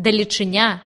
далечыня.